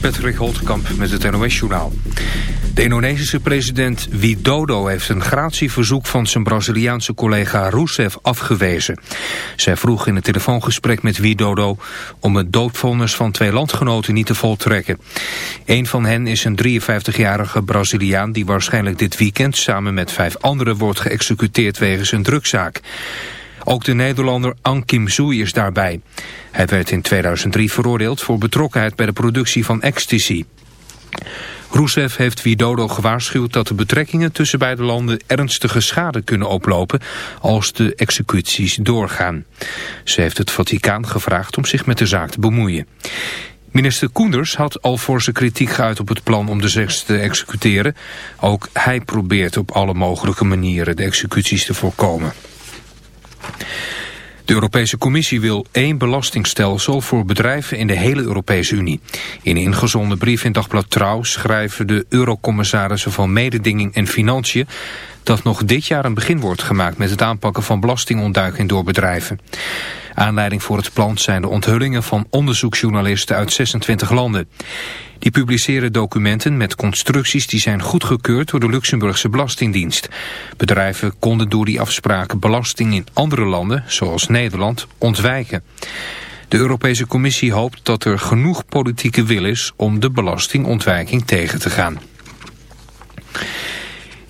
Patrick Holtkamp met het NOS-journaal. De Indonesische president Widodo heeft een gratieverzoek van zijn Braziliaanse collega Rousseff afgewezen. Zij vroeg in een telefoongesprek met Widodo om het doodvonnis van twee landgenoten niet te voltrekken. Een van hen is een 53-jarige Braziliaan die waarschijnlijk dit weekend samen met vijf anderen wordt geëxecuteerd wegens een drugzaak. Ook de Nederlander An Kim Sui is daarbij. Hij werd in 2003 veroordeeld voor betrokkenheid bij de productie van ecstasy. Rousseff heeft Widodo gewaarschuwd dat de betrekkingen tussen beide landen ernstige schade kunnen oplopen als de executies doorgaan. Ze heeft het Vaticaan gevraagd om zich met de zaak te bemoeien. Minister Koenders had al voor zijn kritiek geuit op het plan om de zes te executeren. Ook hij probeert op alle mogelijke manieren de executies te voorkomen. De Europese Commissie wil één belastingstelsel voor bedrijven in de hele Europese Unie. In een ingezonden brief in Dagblad Trouw schrijven de eurocommissarissen van Mededinging en Financiën dat nog dit jaar een begin wordt gemaakt met het aanpakken van belastingontduiking door bedrijven. Aanleiding voor het plan zijn de onthullingen van onderzoeksjournalisten uit 26 landen. Die publiceren documenten met constructies die zijn goedgekeurd door de Luxemburgse Belastingdienst. Bedrijven konden door die afspraken belasting in andere landen, zoals Nederland, ontwijken. De Europese Commissie hoopt dat er genoeg politieke wil is om de belastingontwijking tegen te gaan.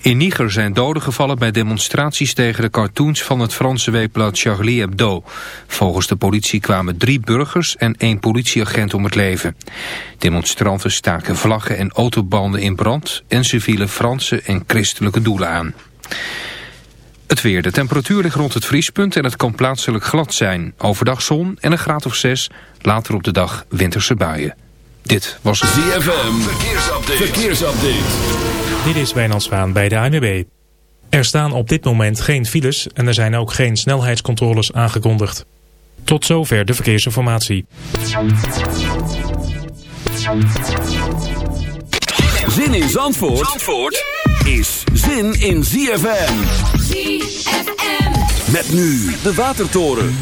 In Niger zijn doden gevallen bij demonstraties tegen de cartoons van het Franse weekblad Charlie Hebdo. Volgens de politie kwamen drie burgers en één politieagent om het leven. Demonstranten staken vlaggen en autobanden in brand en ze vielen Franse en christelijke doelen aan. Het weer. De temperatuur ligt rond het vriespunt en het kan plaatselijk glad zijn. Overdag zon en een graad of zes. Later op de dag winterse buien. Dit was ZFM. Verkeersupdate. Verkeersupdate. Dit is Wijnand Zwaan bij de ANWB. Er staan op dit moment geen files en er zijn ook geen snelheidscontroles aangekondigd. Tot zover de verkeersinformatie. Zin in Zandvoort, Zandvoort is zin in ZFM. ZFM. Met nu de Watertoren.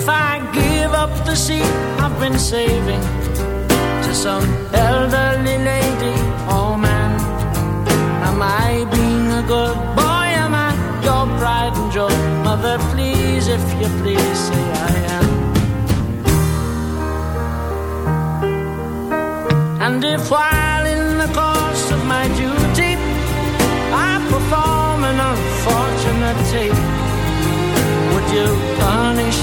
If I give up the seat I've been saving to some elderly lady, oh man, am I being a good boy? Am I your pride and joy? Mother, please, if you please, say I am. And if while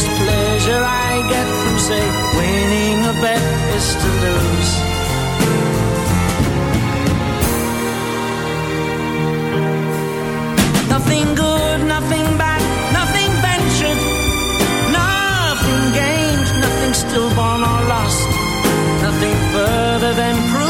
greatest pleasure I get from, say, winning a bet is to lose. Nothing good, nothing bad, nothing ventured, nothing gained, nothing stillborn or lost, nothing further than proof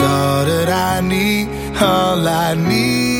all that I need, all I need.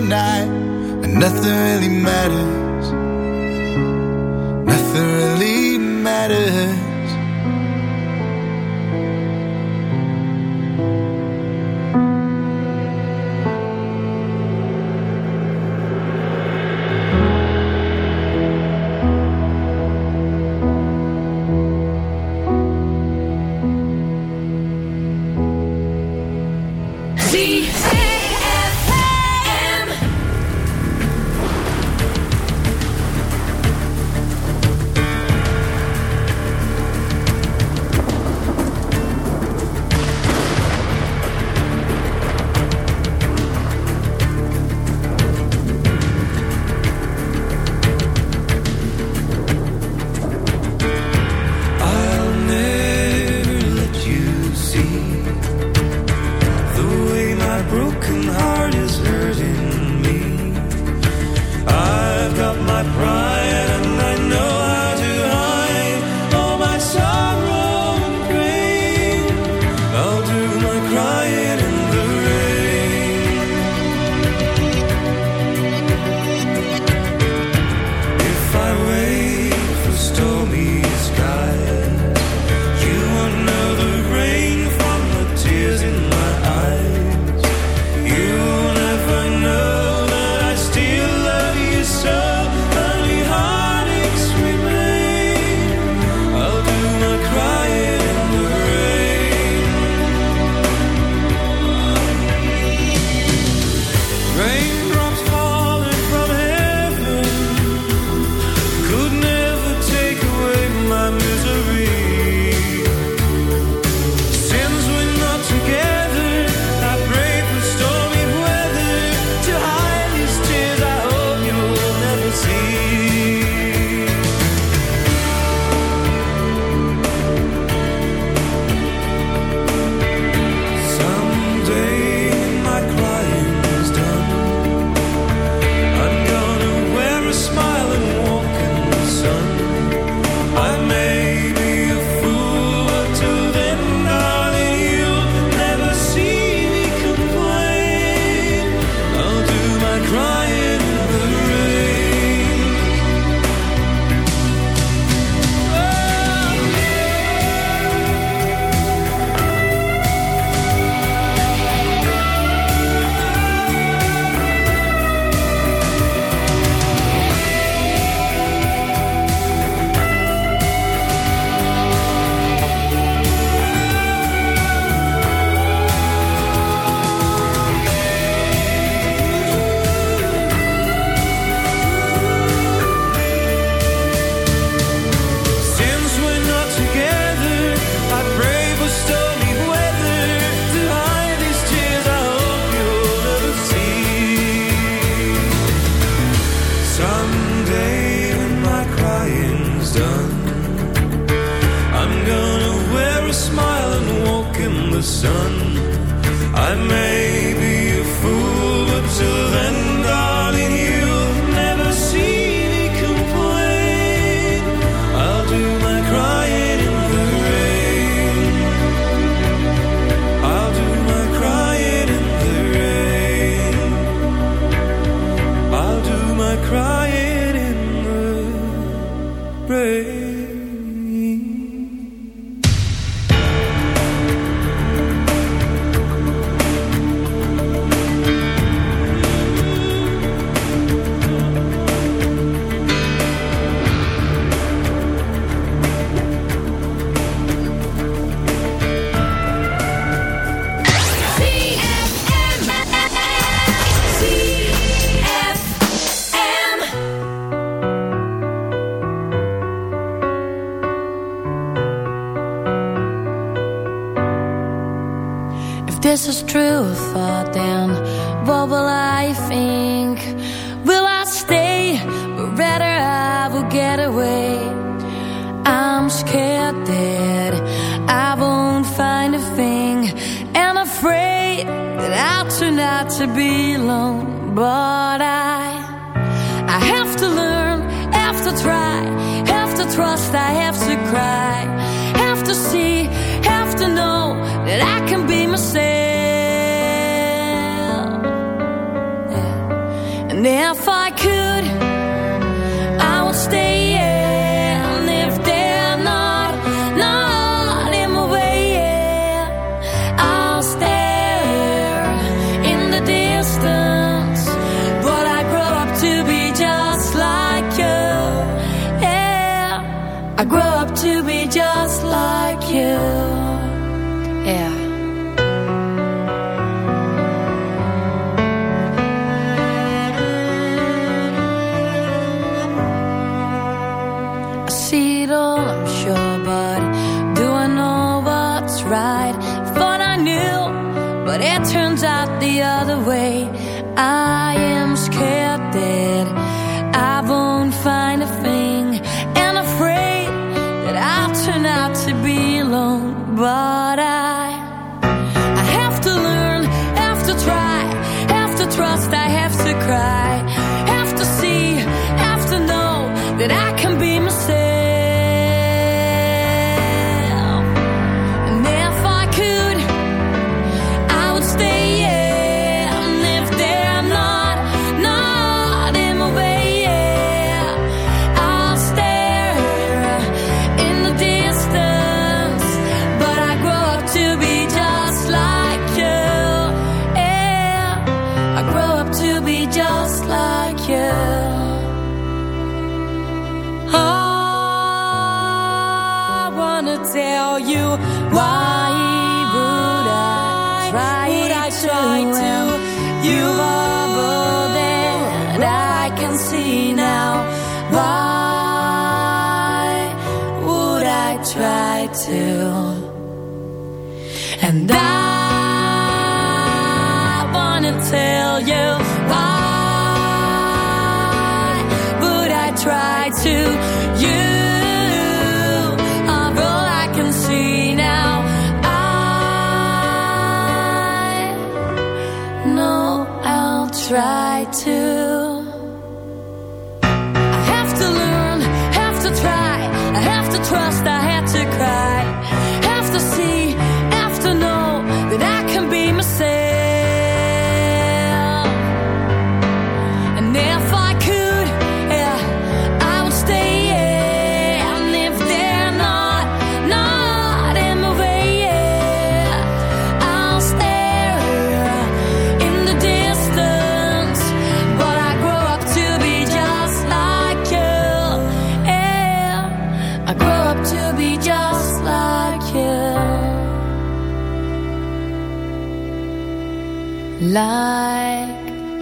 night, and nothing really matters.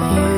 You.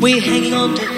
We're hanging on to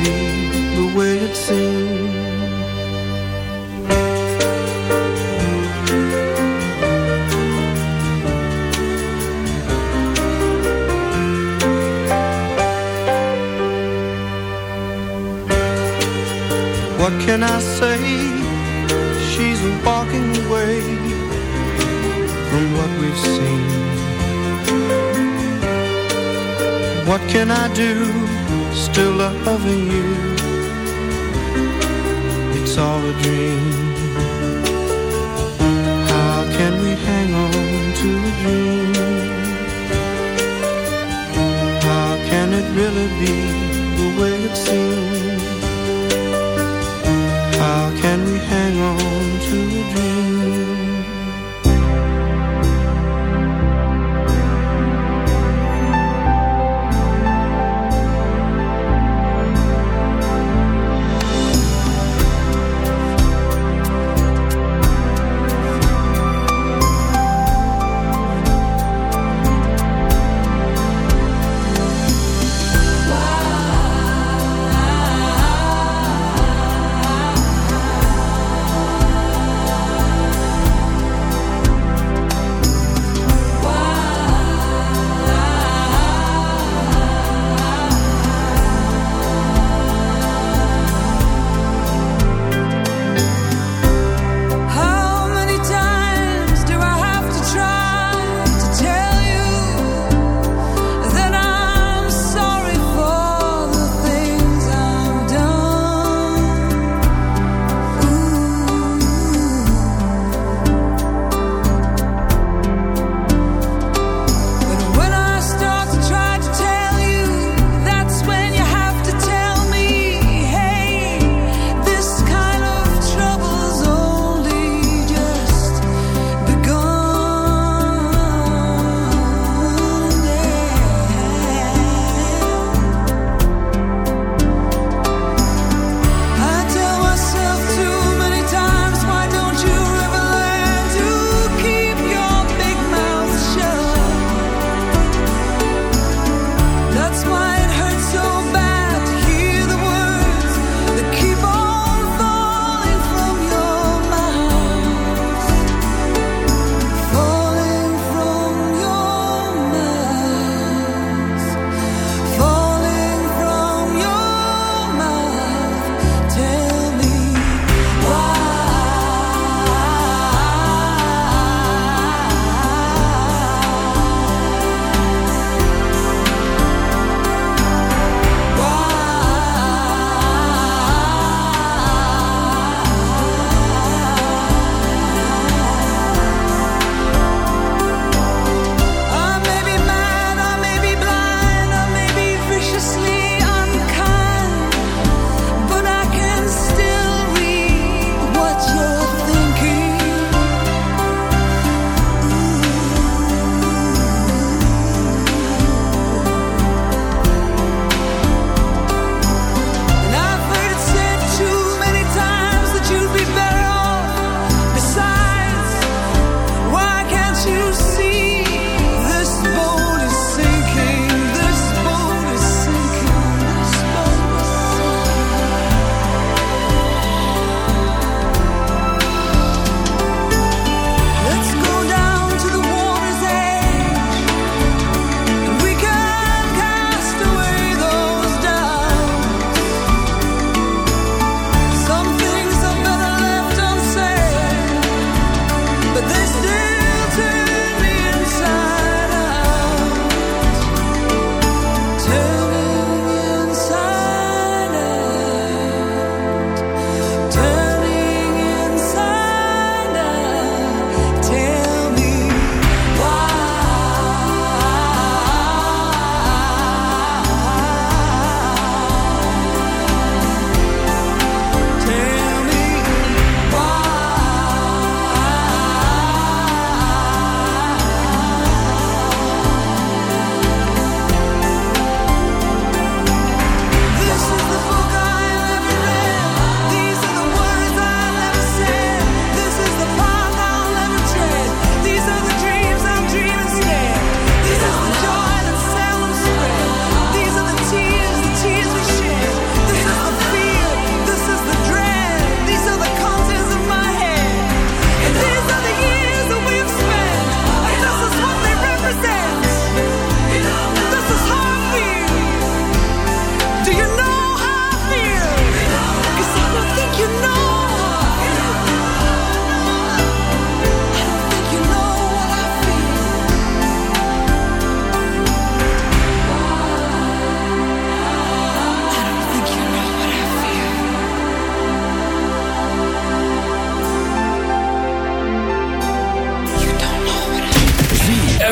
be the way it seems.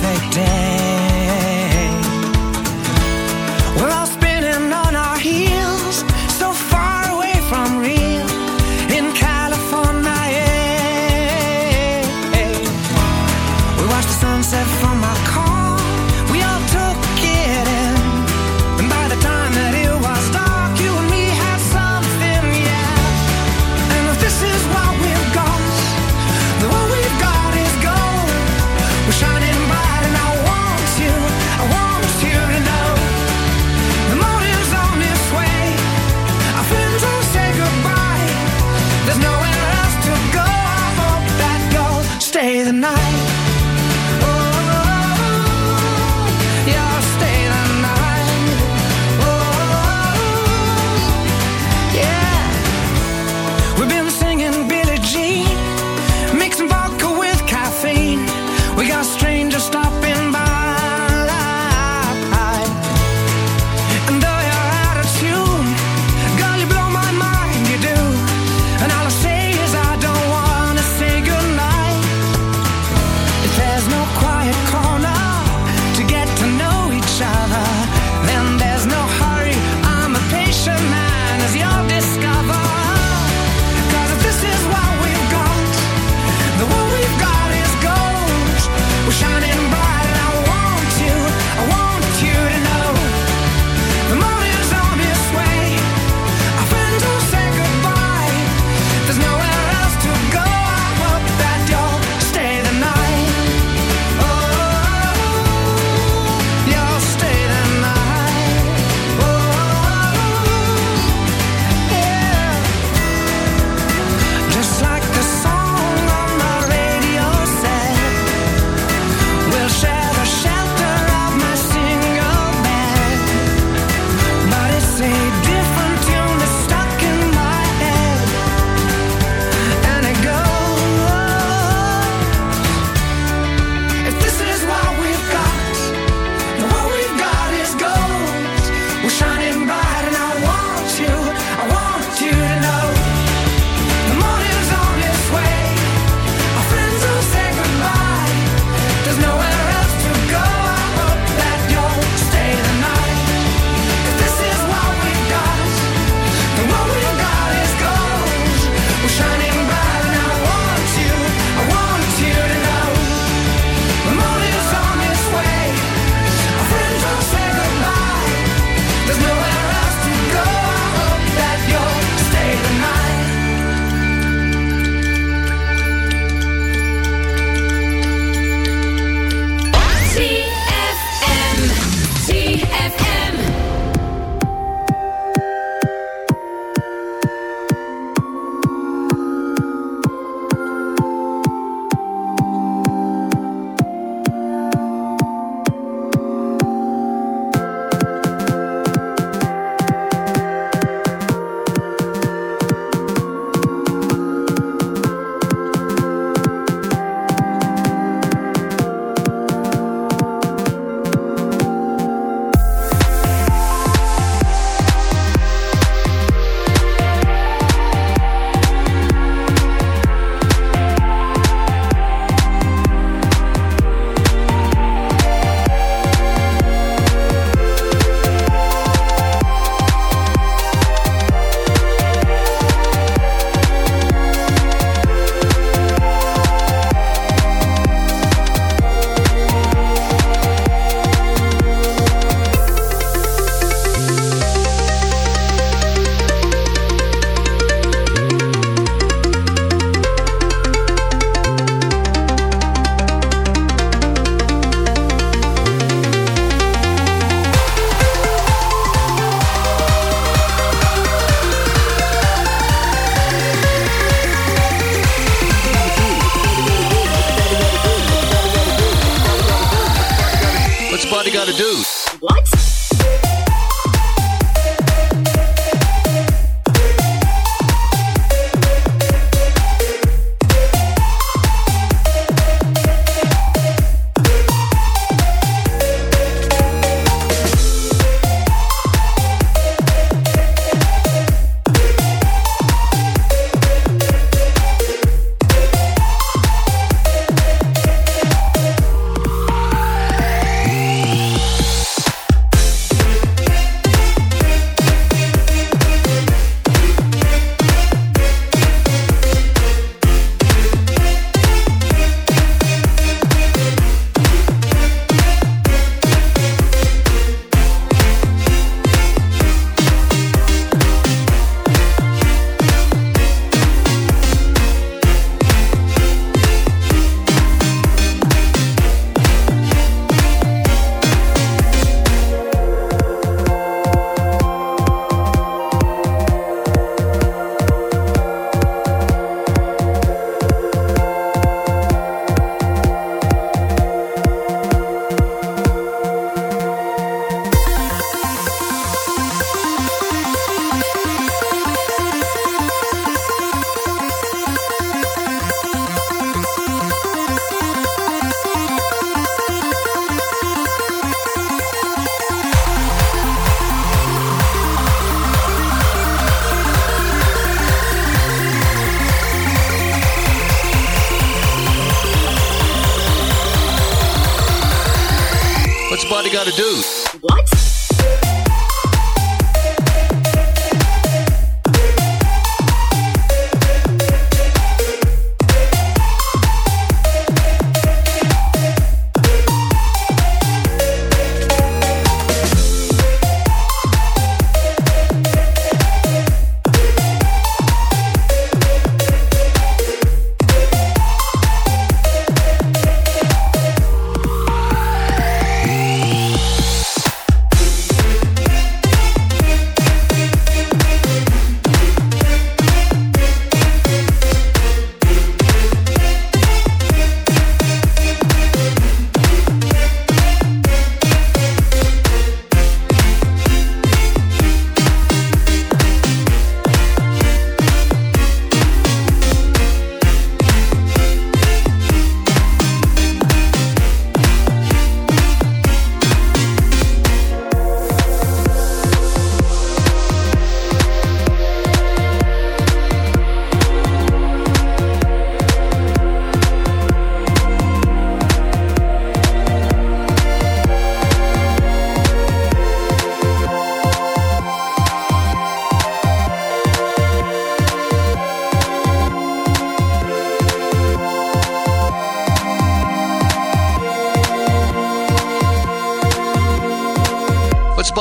perfect day.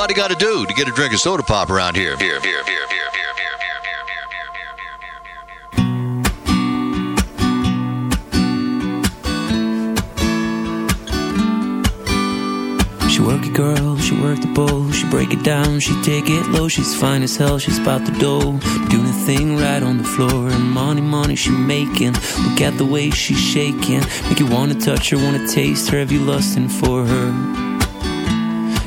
anybody got to do to get a drink of soda pop around here? She work it girl, she work the bowl She break it down, she take it low She's fine as hell, she's about the dough Doing a thing right on the floor And money, money she making Look at the way she's shaking Make you wanna touch her, wanna taste her Have you lusting for her?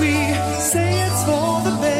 we say it's for the best.